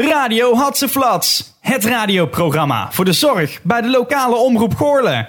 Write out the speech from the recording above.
Radio Hatseflats, het radioprogramma voor de zorg bij de lokale omroep Goorlen.